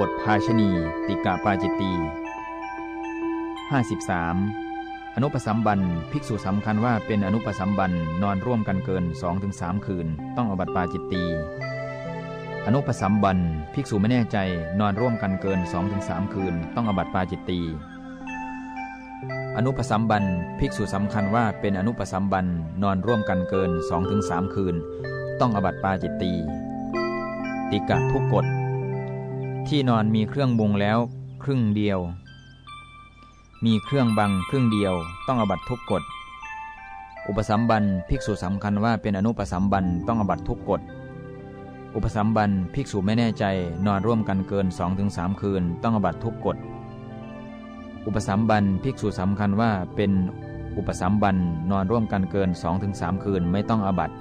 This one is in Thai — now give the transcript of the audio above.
บทภาชณี ติกะปาจิตตี 53. อนุปสัมบันภิกษุสำคัญว่าเป็นอนุปสัมบันนอนร่วมกันเกิน 2-3 คืน ต้องอบัติปาจิตตีอนุปสัมบันภิกษุไม่แน่ใจนอนร่วมกันเกิน 2-3 คืน ต้องอบัติปาจิตตีอนุปสัมบันภิกษุสำคัญว่าเป็นอนุปสัมบันนอนร่วมกันเกิน 2-3 คืน ต้องอบัติปาจิตตีติกะทุกกฎ ที่นอนมีเครื่องบุงแล้วครึ่งเดียว มีเครื่องบังครึ่งเดียว ต้องอบัตทุกกฎ อุปสัมบันภิกษุสำคัญว่าเป็นอนุปสัมบันต้องอบัตทุกกฎ อุปสัมบันภิกษุไม่แน่ใจนอนร่วมกันเกิน 2-3 คืน ต้องอบัตทุกกฎ อุปสัมบันภิกษุสำคัญว่าเป็นอุปสัมบันนอนร่วมกันเกิน 2-3 คืนไม่ต้องอบัติ